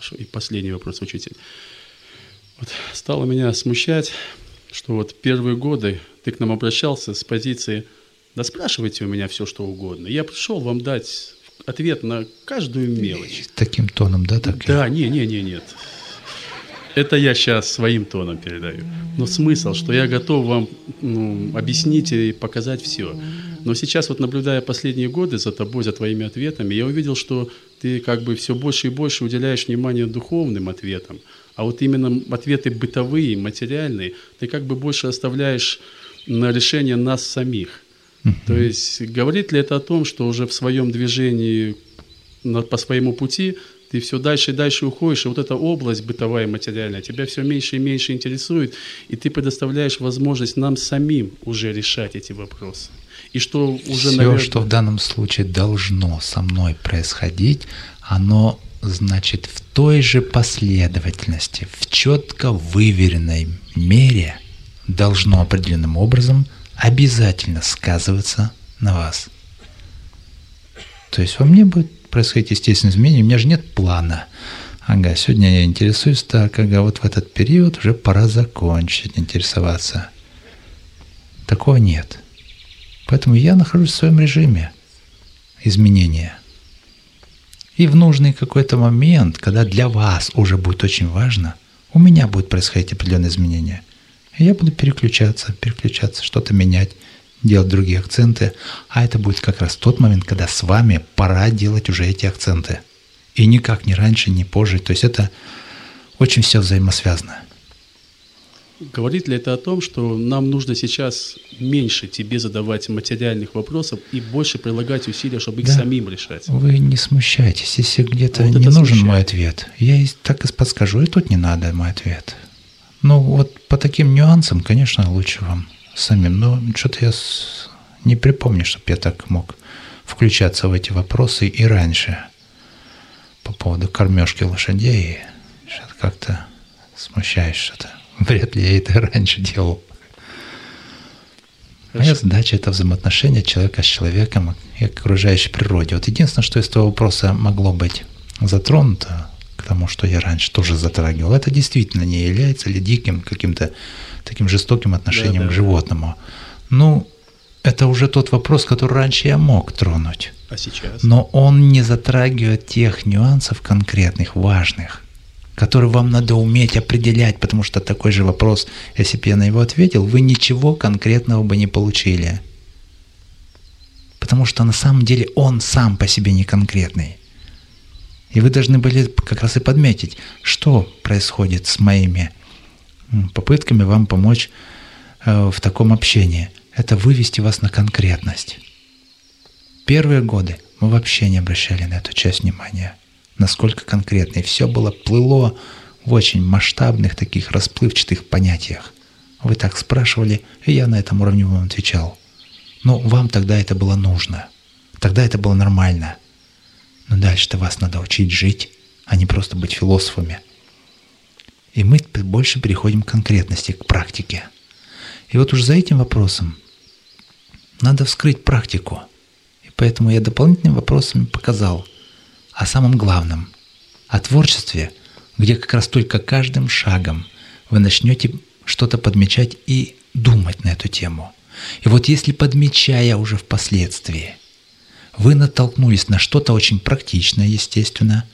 Хорошо. И последний вопрос, учитель. Вот стало меня смущать, что вот первые годы ты к нам обращался с позиции «да спрашивайте у меня все, что угодно». Я пришел вам дать ответ на каждую мелочь. Таким тоном, да? Так да, не, не, не, нет. Это я сейчас своим тоном передаю. Но смысл, что я готов вам ну, объяснить и показать все. Но сейчас вот наблюдая последние годы за тобой, за твоими ответами, я увидел, что ты как бы все больше и больше уделяешь внимание духовным ответам. А вот именно ответы бытовые, материальные, ты как бы больше оставляешь на решение нас самих. То есть говорит ли это о том, что уже в своем движении по своему пути ты все дальше и дальше уходишь, и вот эта область бытовая, материальная, тебя все меньше и меньше интересует, и ты предоставляешь возможность нам самим уже решать эти вопросы. И что уже, все, наверное... что в данном случае должно со мной происходить, оно значит в той же последовательности, в четко выверенной мере должно определенным образом обязательно сказываться на вас. То есть во мне будет происходить естественное изменение, у меня же нет плана. Ага, сегодня я интересуюсь так, ага, вот в этот период уже пора закончить интересоваться. Такого нет. Поэтому я нахожусь в своем режиме изменения. И в нужный какой-то момент, когда для вас уже будет очень важно, у меня будет происходить определенные изменения. И я буду переключаться, переключаться, что-то менять, делать другие акценты, а это будет как раз тот момент, когда с вами пора делать уже эти акценты. И никак не раньше, не позже. То есть это очень все взаимосвязано. Говорит ли это о том, что нам нужно сейчас меньше тебе задавать материальных вопросов и больше прилагать усилия, чтобы их да. самим решать? Вы не смущайтесь, если где-то вот не нужен смущает. мой ответ. Я так и подскажу, и тут не надо мой ответ. Ну вот по таким нюансам, конечно, лучше вам самим. Но что-то я не припомню, чтобы я так мог включаться в эти вопросы и раньше по поводу кормежки лошадей. Что-то как-то смущаешь что-то. Вряд ли я это раньше делал. Моя задача – это взаимоотношения человека с человеком и окружающей природе. Вот единственное, что из этого вопроса могло быть затронуто, к тому, что я раньше тоже затрагивал, это действительно не является ли диким каким-то таким жестоким отношением да, да. к животному. Ну, это уже тот вопрос, который раньше я мог тронуть. А сейчас? Но он не затрагивает тех нюансов конкретных, важных, которые вам надо уметь определять, потому что такой же вопрос, если бы я на него ответил, вы ничего конкретного бы не получили. Потому что на самом деле он сам по себе не конкретный. И вы должны были как раз и подметить, что происходит с моими попытками вам помочь э, в таком общении. Это вывести вас на конкретность. Первые годы мы вообще не обращали на эту часть внимания. Насколько конкретно. И все было плыло в очень масштабных таких расплывчатых понятиях. Вы так спрашивали, и я на этом уровне вам отвечал. Но вам тогда это было нужно. Тогда это было нормально. Но дальше-то вас надо учить жить, а не просто быть философами – и мы больше переходим к конкретности, к практике. И вот уже за этим вопросом надо вскрыть практику. И поэтому я дополнительными вопросами показал о самом главном, о творчестве, где как раз только каждым шагом вы начнете что-то подмечать и думать на эту тему. И вот если подмечая уже впоследствии, вы натолкнулись на что-то очень практичное, естественно,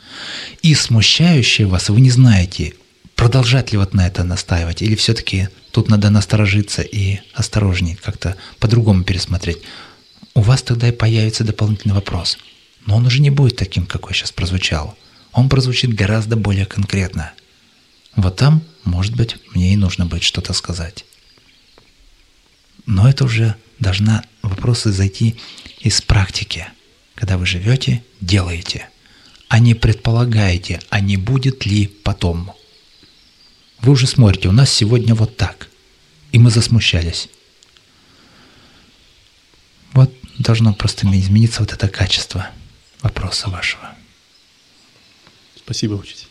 и смущающее вас, вы не знаете, продолжать ли вот на это настаивать, или все-таки тут надо насторожиться и осторожнее как-то по-другому пересмотреть, у вас тогда и появится дополнительный вопрос. Но он уже не будет таким, какой сейчас прозвучал. Он прозвучит гораздо более конкретно. Вот там, может быть, мне и нужно будет что-то сказать. Но это уже должна вопросы зайти из практики. Когда вы живете, делаете, а не предполагаете, а не будет ли потом. Вы уже смотрите, у нас сегодня вот так. И мы засмущались. Вот должно просто измениться вот это качество вопроса вашего. Спасибо, учитель.